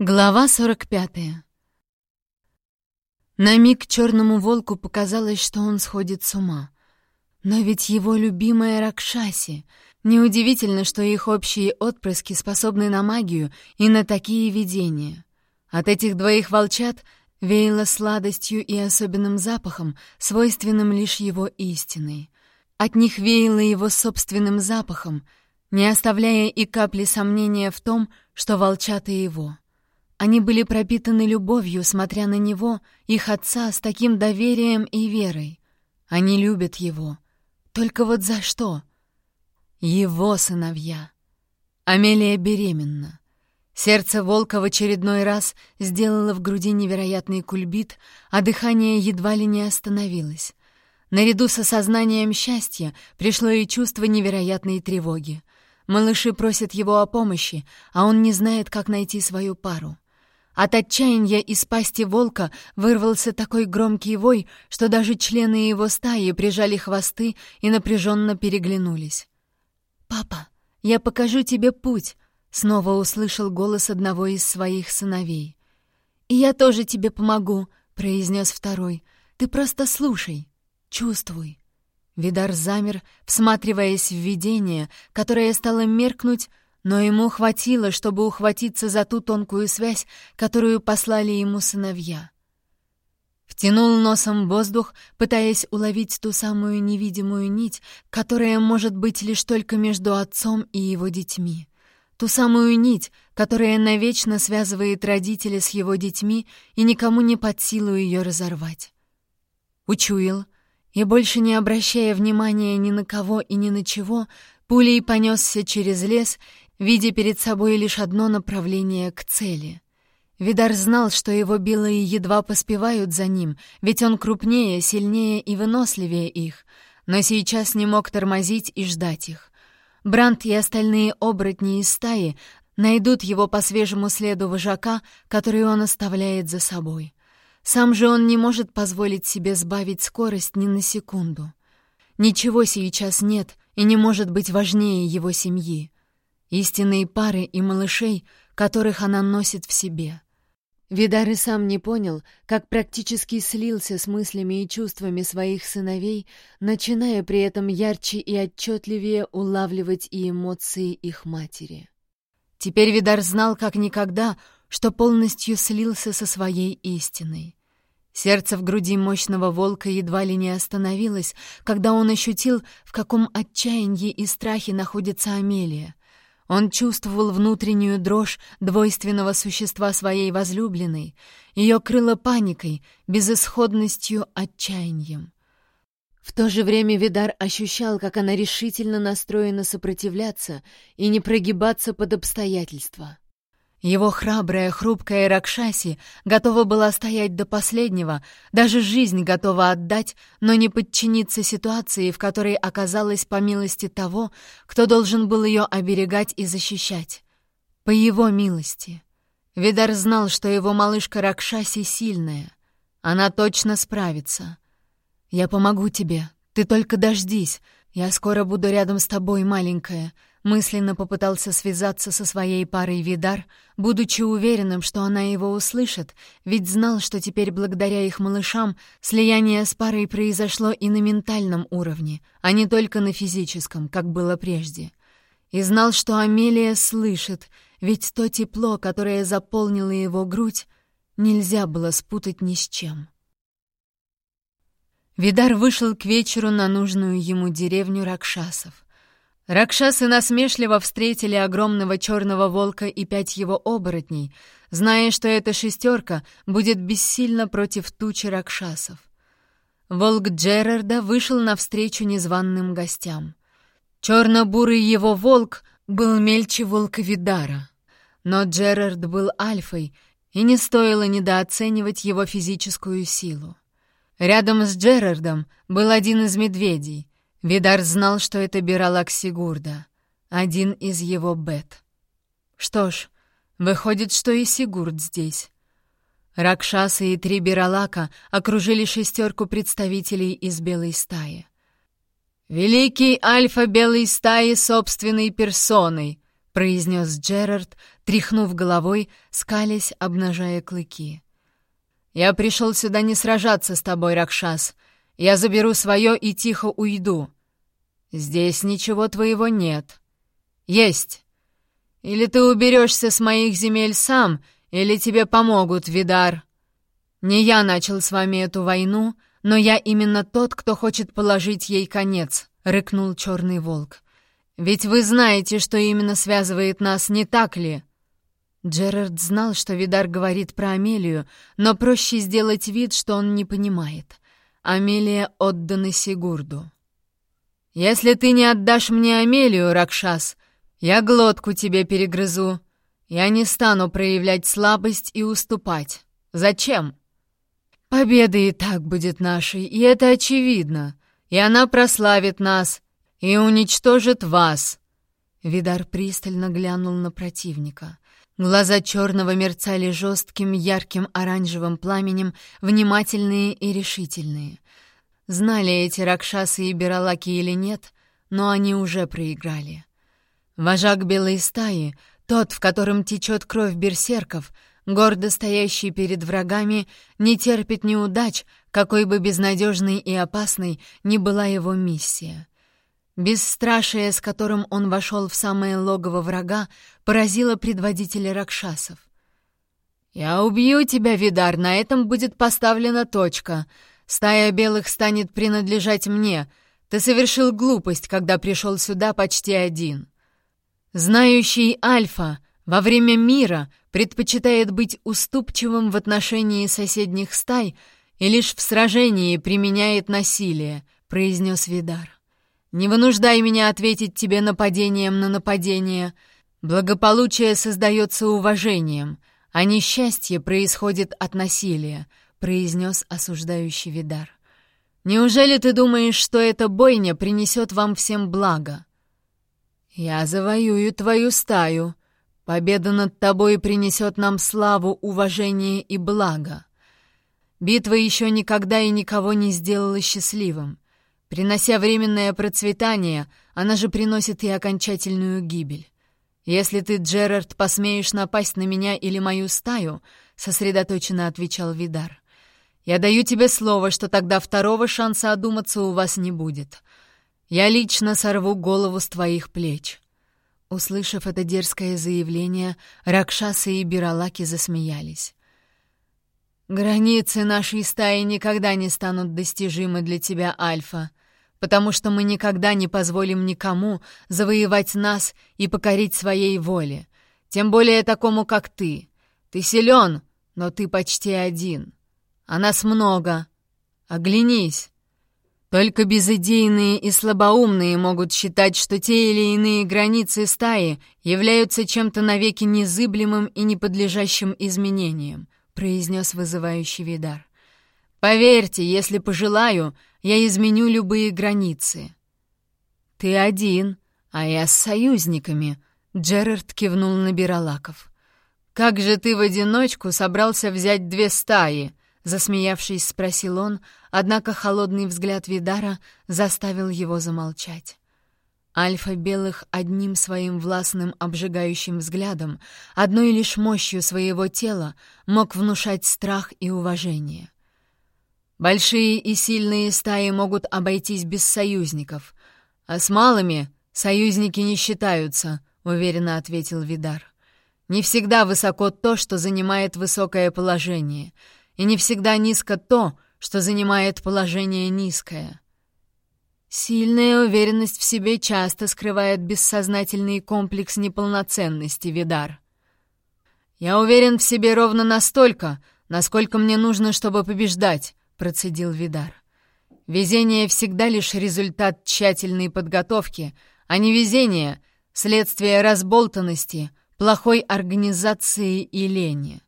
Глава 45 На миг черному волку показалось, что он сходит с ума. Но ведь его любимая Ракшаси. Неудивительно, что их общие отпрыски способны на магию и на такие видения. От этих двоих волчат веяло сладостью и особенным запахом, свойственным лишь его истиной. От них веяло его собственным запахом, не оставляя и капли сомнения в том, что волчата его. Они были пропитаны любовью, смотря на него, их отца, с таким доверием и верой. Они любят его. Только вот за что? Его сыновья. Амелия беременна. Сердце волка в очередной раз сделало в груди невероятный кульбит, а дыхание едва ли не остановилось. Наряду с осознанием счастья пришло и чувство невероятной тревоги. Малыши просят его о помощи, а он не знает, как найти свою пару. От отчаяния из пасти волка вырвался такой громкий вой, что даже члены его стаи прижали хвосты и напряженно переглянулись. «Папа, я покажу тебе путь», — снова услышал голос одного из своих сыновей. «И я тоже тебе помогу», — произнес второй. «Ты просто слушай, чувствуй». Видар замер, всматриваясь в видение, которое стало меркнуть, но ему хватило, чтобы ухватиться за ту тонкую связь, которую послали ему сыновья. Втянул носом воздух, пытаясь уловить ту самую невидимую нить, которая может быть лишь только между отцом и его детьми. Ту самую нить, которая навечно связывает родителя с его детьми и никому не под силу ее разорвать. Учуял, и больше не обращая внимания ни на кого и ни на чего, пулей понесся через лес видя перед собой лишь одно направление к цели. Видар знал, что его белые едва поспевают за ним, ведь он крупнее, сильнее и выносливее их, но сейчас не мог тормозить и ждать их. Брант и остальные оборотни из стаи найдут его по свежему следу вожака, который он оставляет за собой. Сам же он не может позволить себе сбавить скорость ни на секунду. Ничего сейчас нет и не может быть важнее его семьи истинные пары и малышей, которых она носит в себе. Видар и сам не понял, как практически слился с мыслями и чувствами своих сыновей, начиная при этом ярче и отчетливее улавливать и эмоции их матери. Теперь Видар знал как никогда, что полностью слился со своей истиной. Сердце в груди мощного волка едва ли не остановилось, когда он ощутил, в каком отчаянии и страхе находится Амелия. Он чувствовал внутреннюю дрожь двойственного существа своей возлюбленной, ее крыло паникой, безысходностью, отчаянием. В то же время Видар ощущал, как она решительно настроена сопротивляться и не прогибаться под обстоятельства. Его храбрая, хрупкая Ракшаси готова была стоять до последнего, даже жизнь готова отдать, но не подчиниться ситуации, в которой оказалась по милости того, кто должен был ее оберегать и защищать. По его милости. Видар знал, что его малышка Ракшаси сильная. Она точно справится. «Я помогу тебе. Ты только дождись. Я скоро буду рядом с тобой, маленькая», Мысленно попытался связаться со своей парой Видар, будучи уверенным, что она его услышит, ведь знал, что теперь благодаря их малышам слияние с парой произошло и на ментальном уровне, а не только на физическом, как было прежде. И знал, что Амелия слышит, ведь то тепло, которое заполнило его грудь, нельзя было спутать ни с чем. Видар вышел к вечеру на нужную ему деревню Ракшасов — Ракшасы насмешливо встретили огромного черного волка и пять его оборотней, зная, что эта шестерка будет бессильна против тучи ракшасов. Волк Джерарда вышел навстречу незваным гостям. Черно-бурый его волк был мельче волка Видара, но Джерард был альфой, и не стоило недооценивать его физическую силу. Рядом с Джерардом был один из медведей, Видар знал, что это Биралак Сигурда, один из его бет. Что ж, выходит, что и Сигурд здесь. Ракшасы и три Биралака окружили шестерку представителей из белой стаи. «Великий альфа белой стаи собственной персоной!» — произнес Джерард, тряхнув головой, скалясь, обнажая клыки. «Я пришел сюда не сражаться с тобой, Ракшас. Я заберу свое и тихо уйду. Здесь ничего твоего нет. Есть. Или ты уберешься с моих земель сам, или тебе помогут, Видар. Не я начал с вами эту войну, но я именно тот, кто хочет положить ей конец», — рыкнул черный волк. «Ведь вы знаете, что именно связывает нас, не так ли?» Джерард знал, что Видар говорит про Амелию, но проще сделать вид, что он не понимает. Амелия отдана Сигурду. «Если ты не отдашь мне Амелию, Ракшас, я глотку тебе перегрызу. Я не стану проявлять слабость и уступать. Зачем?» «Победа и так будет нашей, и это очевидно. И она прославит нас, и уничтожит вас!» Видар пристально глянул на противника. Глаза черного мерцали жестким, ярким оранжевым пламенем, внимательные и решительные. Знали эти ракшасы и биралаки или нет, но они уже проиграли. Вожак белой стаи, тот, в котором течет кровь берсерков, гордо стоящий перед врагами, не терпит неудач, какой бы безнадежной и опасной ни была его миссия — Бесстрашие, с которым он вошел в самое логово врага, поразило предводителя Ракшасов. «Я убью тебя, Видар, на этом будет поставлена точка. Стая белых станет принадлежать мне. Ты совершил глупость, когда пришел сюда почти один. Знающий Альфа во время мира предпочитает быть уступчивым в отношении соседних стай и лишь в сражении применяет насилие», — произнес Видар. Не вынуждай меня ответить тебе нападением на нападение. Благополучие создается уважением, а несчастье происходит от насилия», — произнес осуждающий Видар. «Неужели ты думаешь, что эта бойня принесет вам всем благо?» «Я завоюю твою стаю. Победа над тобой принесет нам славу, уважение и благо. Битва еще никогда и никого не сделала счастливым. Принося временное процветание, она же приносит и окончательную гибель. Если ты, Джерард, посмеешь напасть на меня или мою стаю, сосредоточенно отвечал Видар. Я даю тебе слово, что тогда второго шанса одуматься у вас не будет. Я лично сорву голову с твоих плеч. Услышав это дерзкое заявление, Ракшасы и Биралаки засмеялись. «Границы нашей стаи никогда не станут достижимы для тебя, Альфа потому что мы никогда не позволим никому завоевать нас и покорить своей воле, тем более такому, как ты. Ты силен, но ты почти один. А нас много. Оглянись. Только безыдейные и слабоумные могут считать, что те или иные границы стаи являются чем-то навеки незыблемым и неподлежащим изменениям, произнес вызывающий Видар. Поверьте, если пожелаю, я изменю любые границы». «Ты один, а я с союзниками», — Джерард кивнул на Биралаков. «Как же ты в одиночку собрался взять две стаи?» — засмеявшись, спросил он, однако холодный взгляд Видара заставил его замолчать. Альфа Белых одним своим властным обжигающим взглядом, одной лишь мощью своего тела мог внушать страх и уважение. Большие и сильные стаи могут обойтись без союзников, а с малыми союзники не считаются, уверенно ответил Видар. Не всегда высоко то, что занимает высокое положение, и не всегда низко то, что занимает положение низкое. Сильная уверенность в себе часто скрывает бессознательный комплекс неполноценности, Видар. Я уверен в себе ровно настолько, насколько мне нужно, чтобы побеждать, процедил Видар. «Везение всегда лишь результат тщательной подготовки, а не везение — следствие разболтанности, плохой организации и лени».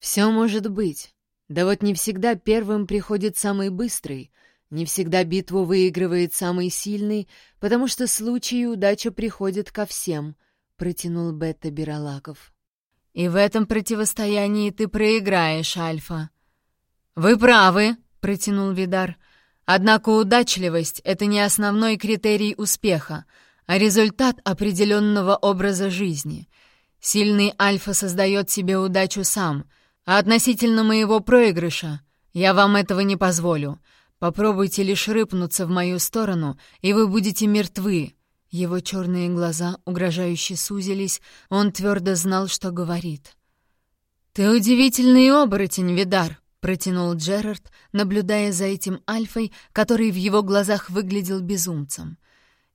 «Все может быть. Да вот не всегда первым приходит самый быстрый, не всегда битву выигрывает самый сильный, потому что случай и удача приходят ко всем», — протянул Бетта Биралаков. «И в этом противостоянии ты проиграешь, Альфа», «Вы правы», — протянул Видар. «Однако удачливость — это не основной критерий успеха, а результат определенного образа жизни. Сильный альфа создает себе удачу сам, а относительно моего проигрыша я вам этого не позволю. Попробуйте лишь рыпнуться в мою сторону, и вы будете мертвы». Его черные глаза угрожающе сузились, он твердо знал, что говорит. «Ты удивительный оборотень, Видар», — протянул Джерард, наблюдая за этим Альфой, который в его глазах выглядел безумцем.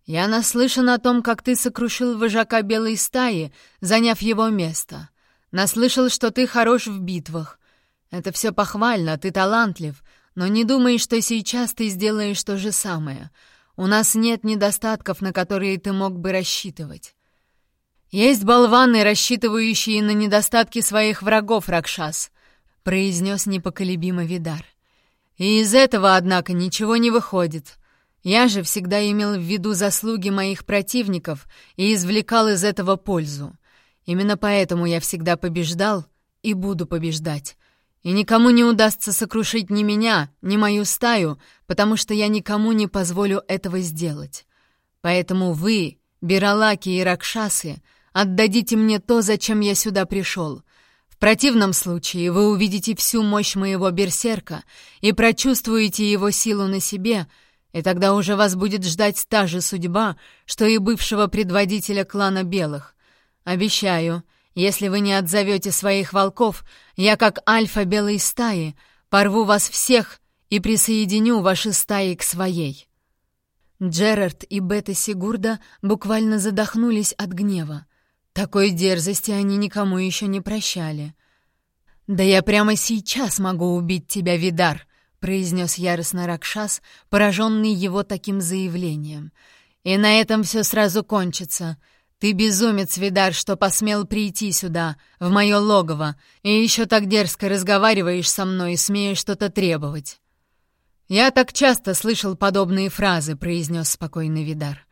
«Я наслышан о том, как ты сокрушил вожака белой стаи, заняв его место. Наслышал, что ты хорош в битвах. Это все похвально, ты талантлив, но не думай, что сейчас ты сделаешь то же самое. У нас нет недостатков, на которые ты мог бы рассчитывать. Есть болваны, рассчитывающие на недостатки своих врагов, Ракшас, произнес непоколебимо Видар. И из этого, однако, ничего не выходит. Я же всегда имел в виду заслуги моих противников и извлекал из этого пользу. Именно поэтому я всегда побеждал и буду побеждать. И никому не удастся сокрушить ни меня, ни мою стаю, потому что я никому не позволю этого сделать. Поэтому вы, Биралаки и Ракшасы, отдадите мне то, зачем я сюда пришел. В противном случае вы увидите всю мощь моего берсерка и прочувствуете его силу на себе, и тогда уже вас будет ждать та же судьба, что и бывшего предводителя клана Белых. Обещаю — если вы не отзовете своих волков, я, как альфа белой стаи, порву вас всех и присоединю ваши стаи к своей». Джерард и Бета Сигурда буквально задохнулись от гнева. Такой дерзости они никому еще не прощали. «Да я прямо сейчас могу убить тебя, Видар», — произнес яростно Ракшас, пораженный его таким заявлением. «И на этом все сразу кончится. «Ты безумец, Видар, что посмел прийти сюда, в мое логово, и еще так дерзко разговариваешь со мной и смеешь что-то требовать». «Я так часто слышал подобные фразы», — произнес спокойный Видар.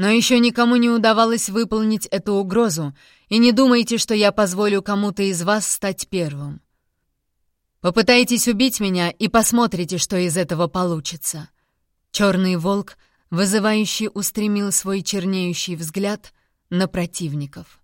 «Но еще никому не удавалось выполнить эту угрозу, и не думайте, что я позволю кому-то из вас стать первым. Попытайтесь убить меня и посмотрите, что из этого получится». Черный волк, вызывающий, устремил свой чернеющий взгляд — на противников.